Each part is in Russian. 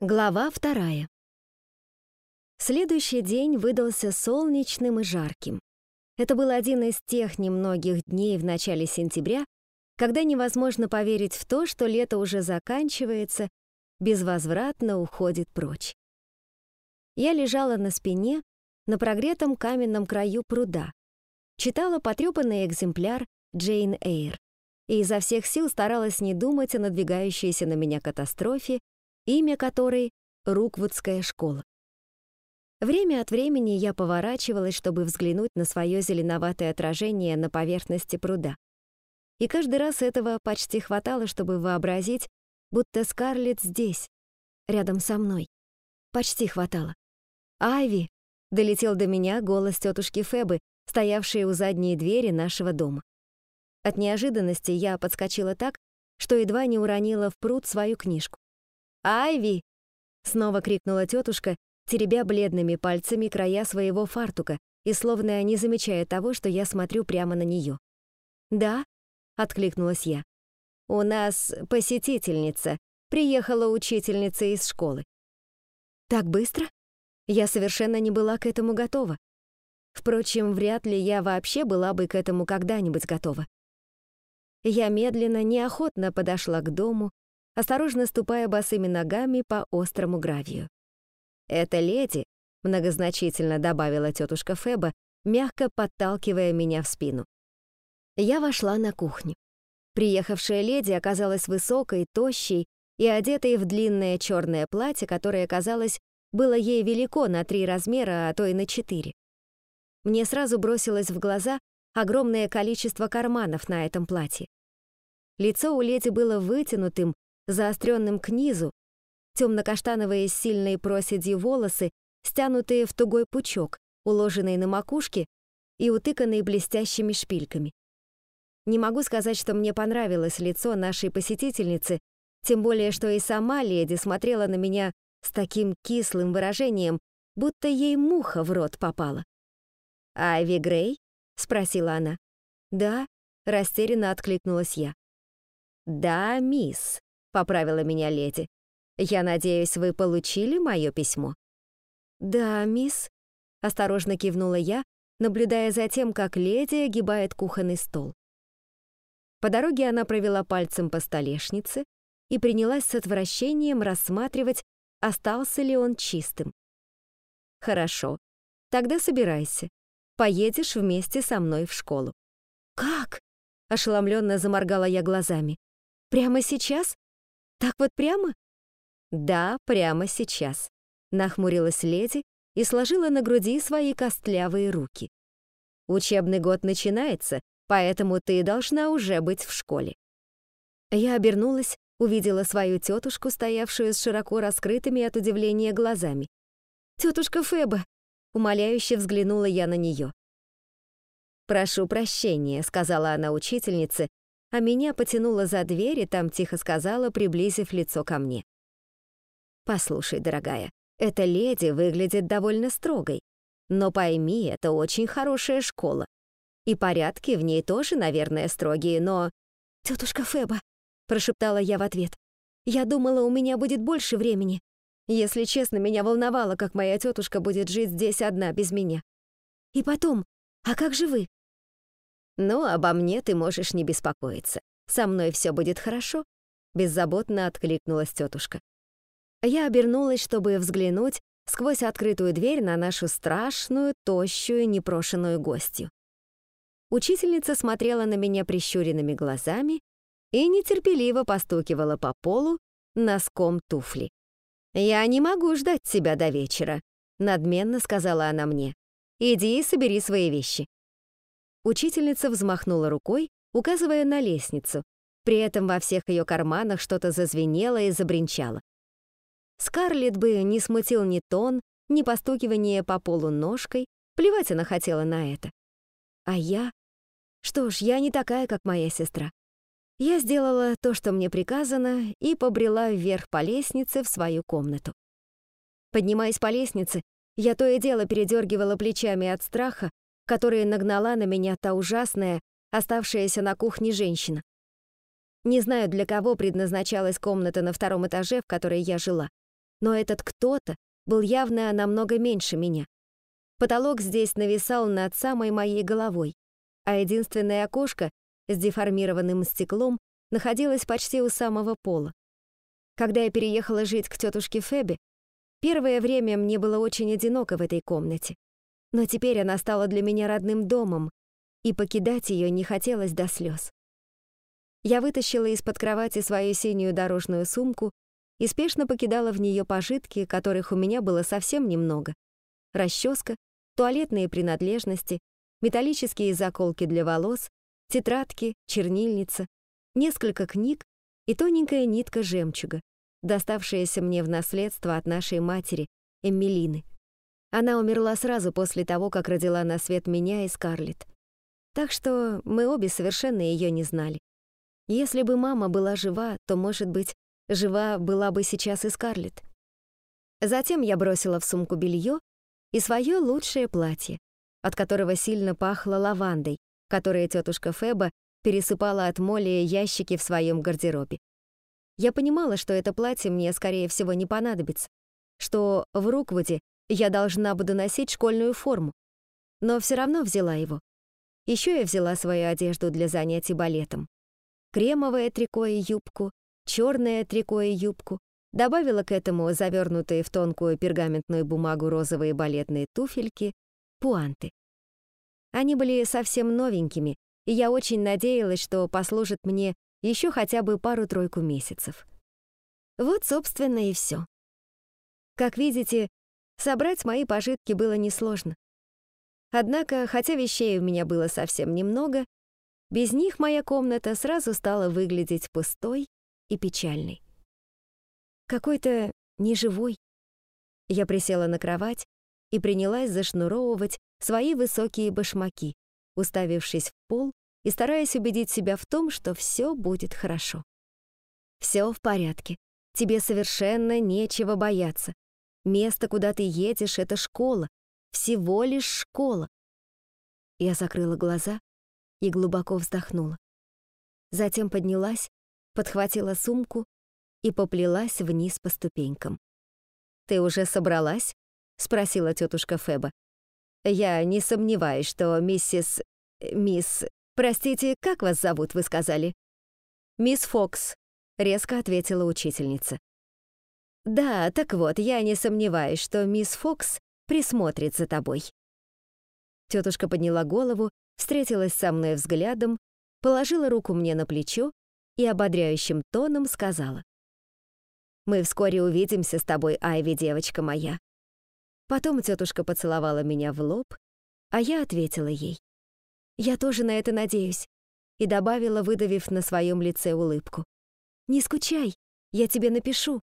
Глава вторая. Следующий день выдался солнечным и жарким. Это был один из тех немногих дней в начале сентября, когда невозможно поверить в то, что лето уже заканчивается, безвозвратно уходит прочь. Я лежала на спине на прогретом каменном краю пруда, читала потрепанный экземпляр Джейн Эйр и изо всех сил старалась не думать о надвигающейся на меня катастрофе имя которой — Руквудская школа. Время от времени я поворачивалась, чтобы взглянуть на свое зеленоватое отражение на поверхности пруда. И каждый раз этого почти хватало, чтобы вообразить, будто Скарлетт здесь, рядом со мной. Почти хватало. «Айви!» — долетел до меня голос тетушки Фебы, стоявшей у задней двери нашего дома. От неожиданности я подскочила так, что едва не уронила в пруд свою книжку. «Айви!» — снова крикнула тетушка, теребя бледными пальцами края своего фартука и словно не замечая того, что я смотрю прямо на нее. «Да?» — откликнулась я. «У нас посетительница. Приехала учительница из школы». «Так быстро?» Я совершенно не была к этому готова. Впрочем, вряд ли я вообще была бы к этому когда-нибудь готова. Я медленно, неохотно подошла к дому, осторожно ступая босыми ногами по острому гравию. «Это леди», — многозначительно добавила тетушка Феба, мягко подталкивая меня в спину. Я вошла на кухню. Приехавшая леди оказалась высокой, тощей и одетой в длинное черное платье, которое, казалось, было ей велико на три размера, а то и на четыре. Мне сразу бросилось в глаза огромное количество карманов на этом платье. Лицо у леди было вытянутым, заостренным к низу, темно-каштановые с сильной проседью волосы, стянутые в тугой пучок, уложенные на макушке и утыканные блестящими шпильками. Не могу сказать, что мне понравилось лицо нашей посетительницы, тем более, что и сама леди смотрела на меня с таким кислым выражением, будто ей муха в рот попала. «Айви Грей?» — спросила она. «Да», — растерянно откликнулась я. «Да, мисс», — поправила меня леди. «Я надеюсь, вы получили мое письмо?» «Да, мисс», — осторожно кивнула я, наблюдая за тем, как леди огибает кухонный стол. По дороге она провела пальцем по столешнице и принялась с отвращением рассматривать, остался ли он чистым. «Хорошо, тогда собирайся. Поедешь вместе со мной в школу». «Как?» — ошеломленно заморгала я глазами. «Прямо сейчас? Так вот прямо? Да, прямо сейчас. Нахмурилась леди и сложила на груди свои костлявые руки. Учебный год начинается, поэтому ты должна уже быть в школе. Я обернулась, увидела свою тетушку, стоявшую с широко раскрытыми от удивления глазами. «Тетушка Феба!» — умоляюще взглянула я на нее. «Прошу прощения», — сказала она учительнице, а меня потянуло за дверь и там тихо сказала, приблизив лицо ко мне. «Послушай, дорогая, эта леди выглядит довольно строгой, но пойми, это очень хорошая школа. И порядки в ней тоже, наверное, строгие, но...» «Тетушка Феба», — прошептала я в ответ, «я думала, у меня будет больше времени. Если честно, меня волновало, как моя тетушка будет жить здесь одна, без меня. И потом, а как же вы? «Ну, обо мне ты можешь не беспокоиться. Со мной все будет хорошо», — беззаботно откликнулась тетушка. Я обернулась, чтобы взглянуть сквозь открытую дверь на нашу страшную, тощую, непрошенную гостью. Учительница смотрела на меня прищуренными глазами и нетерпеливо постукивала по полу носком туфли. «Я не могу ждать тебя до вечера», — надменно сказала она мне. «Иди и собери свои вещи». Учительница взмахнула рукой, указывая на лестницу. При этом во всех ее карманах что-то зазвенело и забринчало. Скарлетт бы не смутил ни тон, ни постукивание по полу ножкой, плевать она хотела на это. А я? Что ж, я не такая, как моя сестра. Я сделала то, что мне приказано, и побрела вверх по лестнице в свою комнату. Поднимаясь по лестнице, я то и дело передергивала плечами от страха, которые нагнала на меня та ужасная, оставшаяся на кухне женщина. Не знаю, для кого предназначалась комната на втором этаже, в которой я жила. Но этот кто-то был явно намного меньше меня. Потолок здесь нависал над самой моей головой, а единственное окошко с деформированным стеклом находилось почти у самого пола. Когда я переехала жить к тетушке Фебе, первое время мне было очень одиноко в этой комнате. Но теперь она стала для меня родным домом, и покидать ее не хотелось до слез. Я вытащила из-под кровати свою синюю дорожную сумку и спешно покидала в нее пожитки, которых у меня было совсем немного. Расческа, туалетные принадлежности, металлические заколки для волос, тетрадки, чернильница, несколько книг и тоненькая нитка жемчуга, доставшаяся мне в наследство от нашей матери, Эмилины. Она умерла сразу после того, как родила на свет меня и Скарлетт. Так что мы обе совершенно ее не знали. Если бы мама была жива, то, может быть, жива была бы сейчас и Скарлетт. Затем я бросила в сумку белье и свое лучшее платье, от которого сильно пахло лавандой, которое тетушка Феба пересыпала от моли ящики в своем гардеробе. Я понимала, что это платье мне, скорее всего, не понадобится, что в Руквуде я должна буду носить школьную форму, но все равно взяла его. Еще я взяла свою одежду для занятий балетом. Кремовое трико и юбку, черное трико и юбку, добавила к этому завернутые в тонкую пергаментную бумагу розовые балетные туфельки, пуанты. Они были совсем новенькими, и я очень надеялась, что послужат мне еще хотя бы пару-тройку месяцев. Вот, собственно, и все. Как видите, собрать мои пожитки было несложно. Однако, хотя вещей у меня было совсем немного, без них моя комната сразу стала выглядеть пустой и печальной. Какой-то неживой. Я присела на кровать и принялась зашнуровывать свои высокие башмаки, уставившись в пол и стараясь убедить себя в том, что все будет хорошо. Все в порядке. Тебе совершенно нечего бояться. Место, куда ты едешь, — это школа. Всего лишь школа. Я закрыла глаза и глубоко вздохнула. Затем поднялась, подхватила сумку и поплелась вниз по ступенькам. «Ты уже собралась?» — спросила тетушка Феба. «Я не сомневаюсь, что миссис... мисс... Простите, как вас зовут, вы сказали?» «Мисс Фокс», — резко ответила учительница. «Да, так вот, я не сомневаюсь, что мисс Фокс присмотрит за тобой». Тетушка подняла голову, встретилась со мной взглядом, положила руку мне на плечо и ободряющим тоном сказала. «Мы вскоре увидимся с тобой, Айви, девочка моя». Потом тетушка поцеловала меня в лоб, а я ответила ей. «Я тоже на это надеюсь», и добавила, выдавив на своем лице улыбку. «Не скучай, я тебе напишу».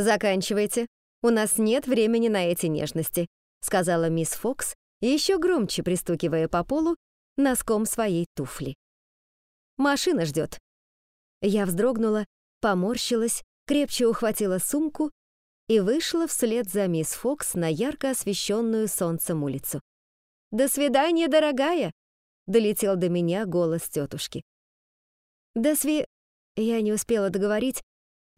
«Заканчивайте, у нас нет времени на эти нежности», сказала мисс Фокс, еще громче пристукивая по полу носком своей туфли. «Машина ждет». Я вздрогнула, поморщилась, крепче ухватила сумку и вышла вслед за мисс Фокс на ярко освещенную солнцем улицу. «До свидания, дорогая!» — долетел до меня голос тетушки. «До сви...» Я не успела договорить,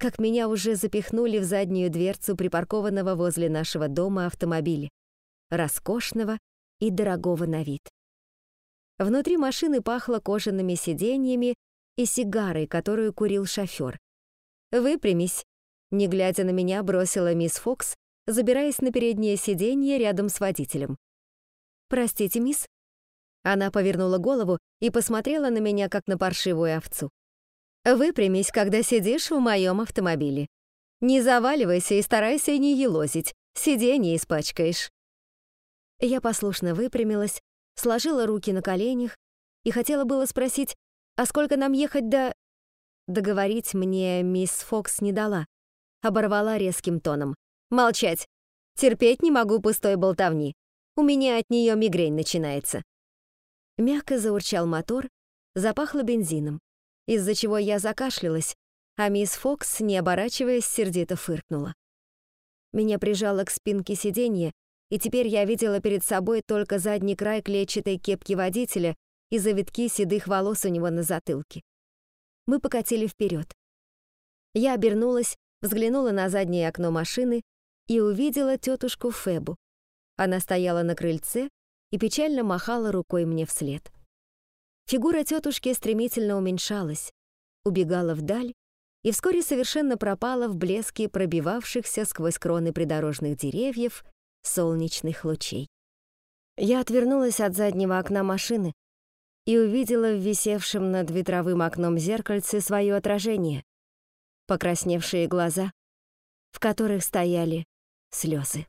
как меня уже запихнули в заднюю дверцу припаркованного возле нашего дома автомобиля, роскошного и дорогого на вид. Внутри машины пахло кожаными сиденьями и сигарой, которую курил шофер. «Выпрямись», — не глядя на меня, бросила мисс Фокс, забираясь на переднее сиденье рядом с водителем. «Простите, мисс?» Она повернула голову и посмотрела на меня, как на паршивую овцу. «Выпрямись, когда сидишь в моем автомобиле. Не заваливайся и старайся не елозить, сиденье испачкаешь». Я послушно выпрямилась, сложила руки на коленях и хотела было спросить, а сколько нам ехать до... Договорить мне мисс Фокс не дала. Оборвала резким тоном. «Молчать! Терпеть не могу пустой болтовни. У меня от нее мигрень начинается». Мягко заурчал мотор, запахло бензином, из-за чего я закашлялась, а мисс Фокс, не оборачиваясь, сердито фыркнула. Меня прижало к спинке сиденья, и теперь я видела перед собой только задний край клетчатой кепки водителя и завитки седых волос у него на затылке. Мы покатили вперед. Я обернулась взглянула на заднее окно машины и увидела тетушку Фебу. Она стояла на крыльце и печально махала рукой мне вслед. Фигура тетушки стремительно уменьшалась, убегала вдаль и вскоре совершенно пропала в блеске пробивавшихся сквозь кроны придорожных деревьев солнечных лучей. Я отвернулась от заднего окна машины и увидела в висевшем над ветровым окном зеркальце свое отражение, покрасневшие глаза, в которых стояли слезы.